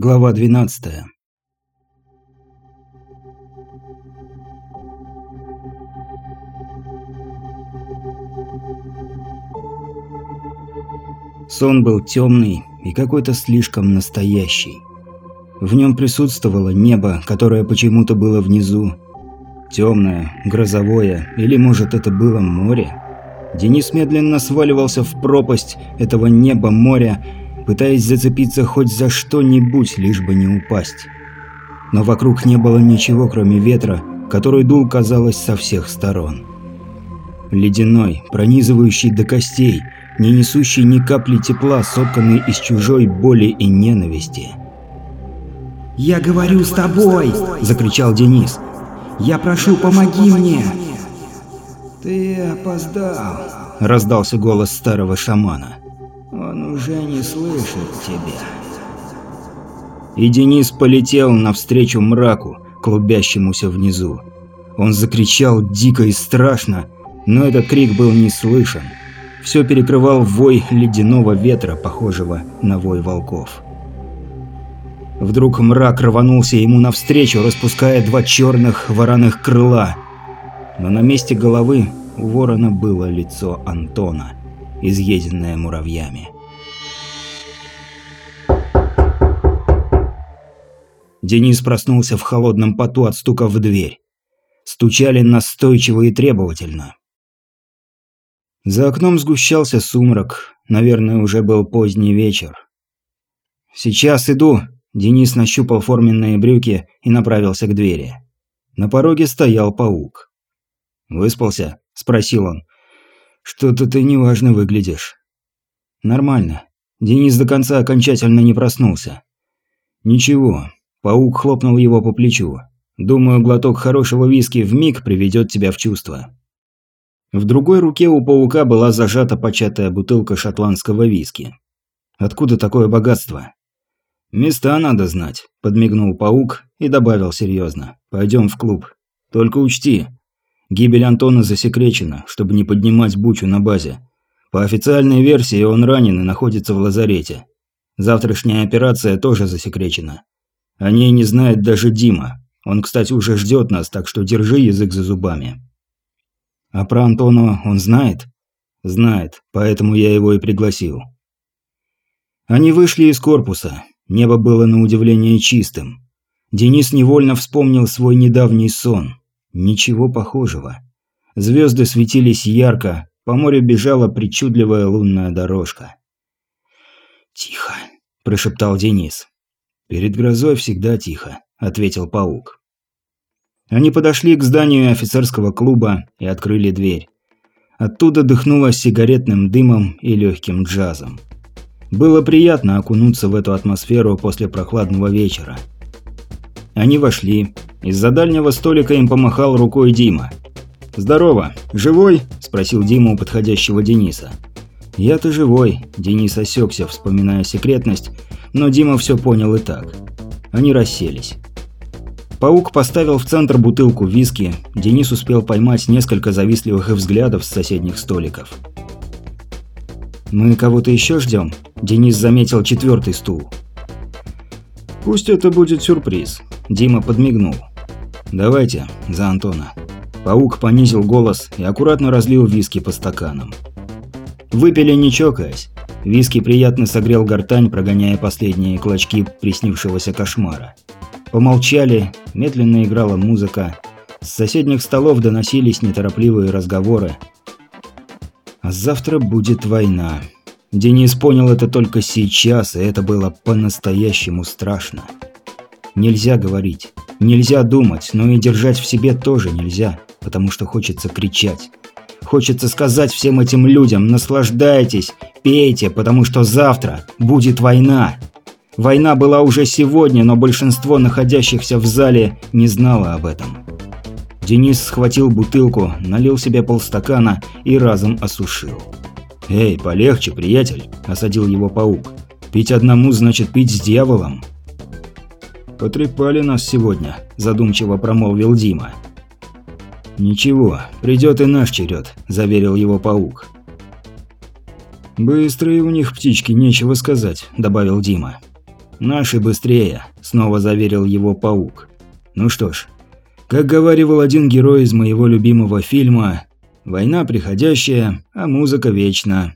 Глава 12. Сон был темный и какой-то слишком настоящий. В нем присутствовало небо, которое почему-то было внизу. Темное, грозовое, или может это было море? Денис медленно сваливался в пропасть этого неба-моря, пытаясь зацепиться хоть за что-нибудь, лишь бы не упасть. Но вокруг не было ничего, кроме ветра, который дул, казалось, со всех сторон. Ледяной, пронизывающий до костей, не несущий ни капли тепла, сотканный из чужой боли и ненависти. «Я говорю с тобой!» – закричал Денис. «Я прошу, помоги мне!» «Ты опоздал!» – раздался голос старого шамана. Не слышит тебя. И Денис полетел навстречу мраку, клубящемуся внизу. Он закричал дико и страшно, но этот крик был не слышен. Все перекрывал вой ледяного ветра, похожего на вой волков. Вдруг мрак рванулся ему навстречу, распуская два черных вороных крыла. Но на месте головы у ворона было лицо Антона изъеденная муравьями. Денис проснулся в холодном поту от стука в дверь. Стучали настойчиво и требовательно. За окном сгущался сумрак, наверное, уже был поздний вечер. «Сейчас иду», – Денис нащупал форменные брюки и направился к двери. На пороге стоял паук. «Выспался?» – спросил он. «Что-то ты неважно выглядишь». «Нормально». Денис до конца окончательно не проснулся. «Ничего». Паук хлопнул его по плечу. «Думаю, глоток хорошего виски в миг приведет тебя в чувство». В другой руке у паука была зажата початая бутылка шотландского виски. «Откуда такое богатство?» «Места надо знать», – подмигнул паук и добавил серьезно. «Пойдем в клуб. Только учти, Гибель Антона засекречена, чтобы не поднимать бучу на базе. По официальной версии он ранен и находится в лазарете. Завтрашняя операция тоже засекречена. О ней не знает даже Дима. Он, кстати, уже ждет нас, так что держи язык за зубами. А про Антона он знает? Знает, поэтому я его и пригласил. Они вышли из корпуса. Небо было на удивление чистым. Денис невольно вспомнил свой недавний сон. Ничего похожего. Звезды светились ярко, по морю бежала причудливая лунная дорожка. «Тихо», – прошептал Денис. «Перед грозой всегда тихо», – ответил паук. Они подошли к зданию офицерского клуба и открыли дверь. Оттуда дыхнуло сигаретным дымом и легким джазом. Было приятно окунуться в эту атмосферу после прохладного вечера. Они вошли, из-за дальнего столика им помахал рукой Дима. «Здорово! Живой?» – спросил Дима у подходящего Дениса. «Я-то живой», – Денис осекся, вспоминая секретность, но Дима все понял и так. Они расселись. Паук поставил в центр бутылку виски, Денис успел поймать несколько завистливых взглядов с соседних столиков. «Мы кого-то еще ждем?» Денис заметил четвертый стул. «Пусть это будет сюрприз», – Дима подмигнул. «Давайте, за Антона». Паук понизил голос и аккуратно разлил виски по стаканам. Выпили не чокаясь. Виски приятно согрел гортань, прогоняя последние клочки приснившегося кошмара. Помолчали, медленно играла музыка. С соседних столов доносились неторопливые разговоры. А завтра будет война. Денис понял это только сейчас, и это было по-настоящему страшно. Нельзя говорить. Нельзя думать, но и держать в себе тоже нельзя, потому что хочется кричать. Хочется сказать всем этим людям «наслаждайтесь, пейте, потому что завтра будет война». Война была уже сегодня, но большинство находящихся в зале не знало об этом. Денис схватил бутылку, налил себе полстакана и разом осушил. «Эй, полегче, приятель», – осадил его паук. «Пить одному значит пить с дьяволом». «Потрепали нас сегодня», – задумчиво промолвил Дима. «Ничего, придет и наш черед», – заверил его паук. «Быстрые у них птички, нечего сказать», – добавил Дима. «Наши быстрее», – снова заверил его паук. «Ну что ж, как говаривал один герой из моего любимого фильма, «Война приходящая, а музыка вечна».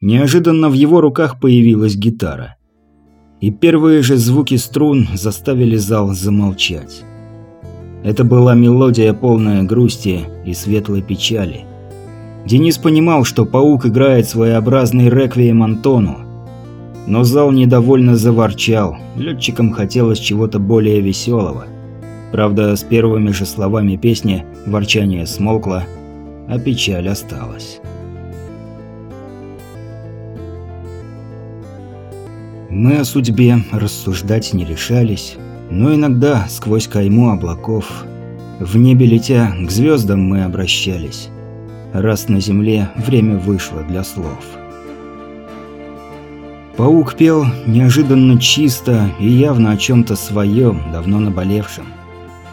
Неожиданно в его руках появилась гитара. И первые же звуки струн заставили зал замолчать. Это была мелодия полная грусти и светлой печали. Денис понимал, что паук играет своеобразный реквием Антону. Но зал недовольно заворчал, летчикам хотелось чего-то более веселого. Правда, с первыми же словами песни ворчание смолкло, а печаль осталась. Мы о судьбе рассуждать не решались, но иногда сквозь кайму облаков в небе летя к звездам мы обращались. Раз на земле время вышло для слов. Паук пел неожиданно чисто и явно о чем-то своем, давно наболевшем.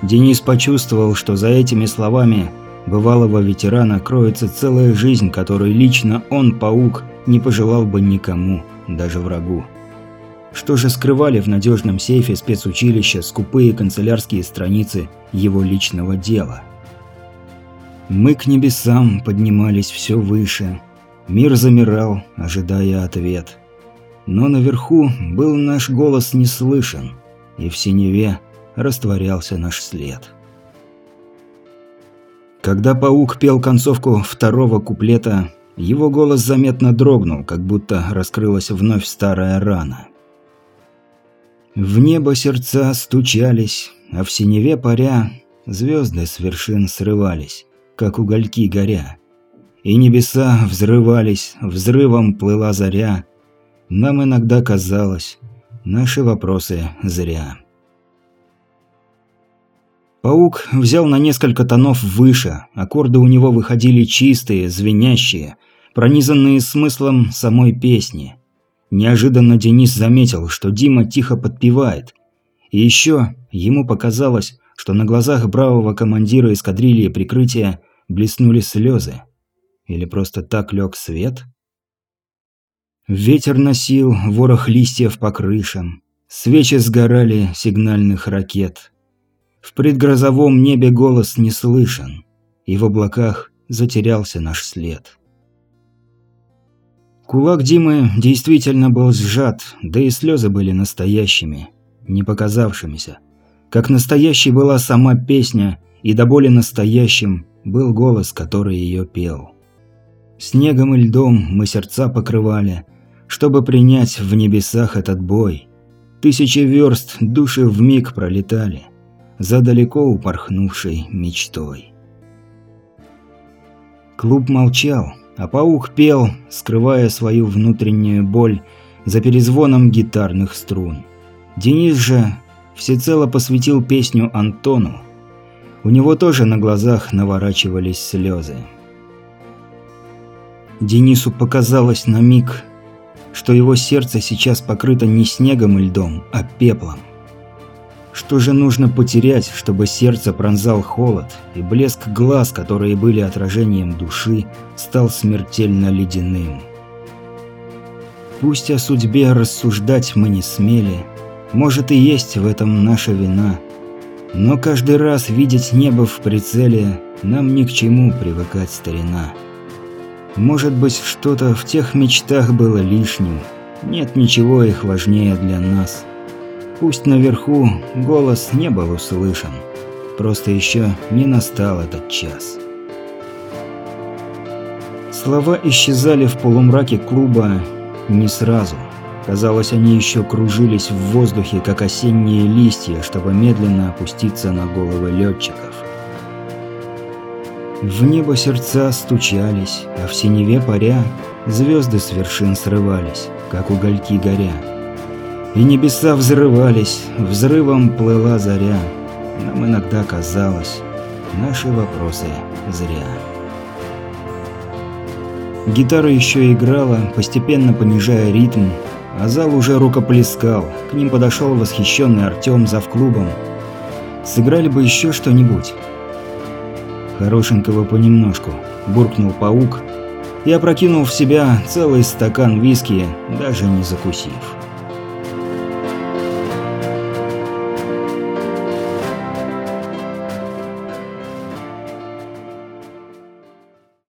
Денис почувствовал, что за этими словами бывалого ветерана кроется целая жизнь, которую лично он, паук, не пожелал бы никому, даже врагу. Что же скрывали в надежном сейфе спецучилища скупые канцелярские страницы его личного дела? Мы к небесам поднимались все выше. Мир замирал, ожидая ответ. Но наверху был наш голос не слышен, и в синеве растворялся наш след. Когда паук пел концовку второго куплета, его голос заметно дрогнул, как будто раскрылась вновь старая рана. В небо сердца стучались, а в синеве паря звезды с вершин срывались, как угольки горя. И небеса взрывались, взрывом плыла заря. Нам иногда казалось, наши вопросы зря. Паук взял на несколько тонов выше, аккорды у него выходили чистые, звенящие, пронизанные смыслом самой песни – Неожиданно Денис заметил, что Дима тихо подпевает. И еще ему показалось, что на глазах бравого командира эскадрильи прикрытия блеснули слезы. Или просто так лег свет? Ветер носил ворох листьев по крышам. Свечи сгорали сигнальных ракет. В предгрозовом небе голос не слышен, и в облаках затерялся наш след. Кулак Димы действительно был сжат, да и слезы были настоящими, не показавшимися. Как настоящей была сама песня, и до боли настоящим был голос, который ее пел. Снегом и льдом мы сердца покрывали, чтобы принять в небесах этот бой. Тысячи верст души в миг пролетали, за далеко упорхнувшей мечтой. Клуб молчал, а паук пел, скрывая свою внутреннюю боль за перезвоном гитарных струн. Денис же всецело посвятил песню Антону. У него тоже на глазах наворачивались слезы. Денису показалось на миг, что его сердце сейчас покрыто не снегом и льдом, а пеплом. Что же нужно потерять, чтобы сердце пронзал холод, и блеск глаз, которые были отражением души, стал смертельно ледяным? Пусть о судьбе рассуждать мы не смели, может и есть в этом наша вина, но каждый раз видеть небо в прицеле нам ни к чему привыкать старина. Может быть, что-то в тех мечтах было лишним, нет ничего их важнее для нас – Пусть наверху голос не был услышан, просто еще не настал этот час. Слова исчезали в полумраке клуба не сразу. Казалось, они еще кружились в воздухе, как осенние листья, чтобы медленно опуститься на головы летчиков. В небо сердца стучались, а в синеве паря звезды с вершин срывались, как угольки горя. И небеса взрывались, взрывом плыла заря. Нам иногда казалось, наши вопросы зря. Гитара еще играла, постепенно понижая ритм, а зал уже рукоплескал. К ним подошел восхищенный Артем зав клубом. Сыграли бы еще что-нибудь. Хорошенького понемножку, буркнул паук и опрокинул в себя целый стакан виски, даже не закусив.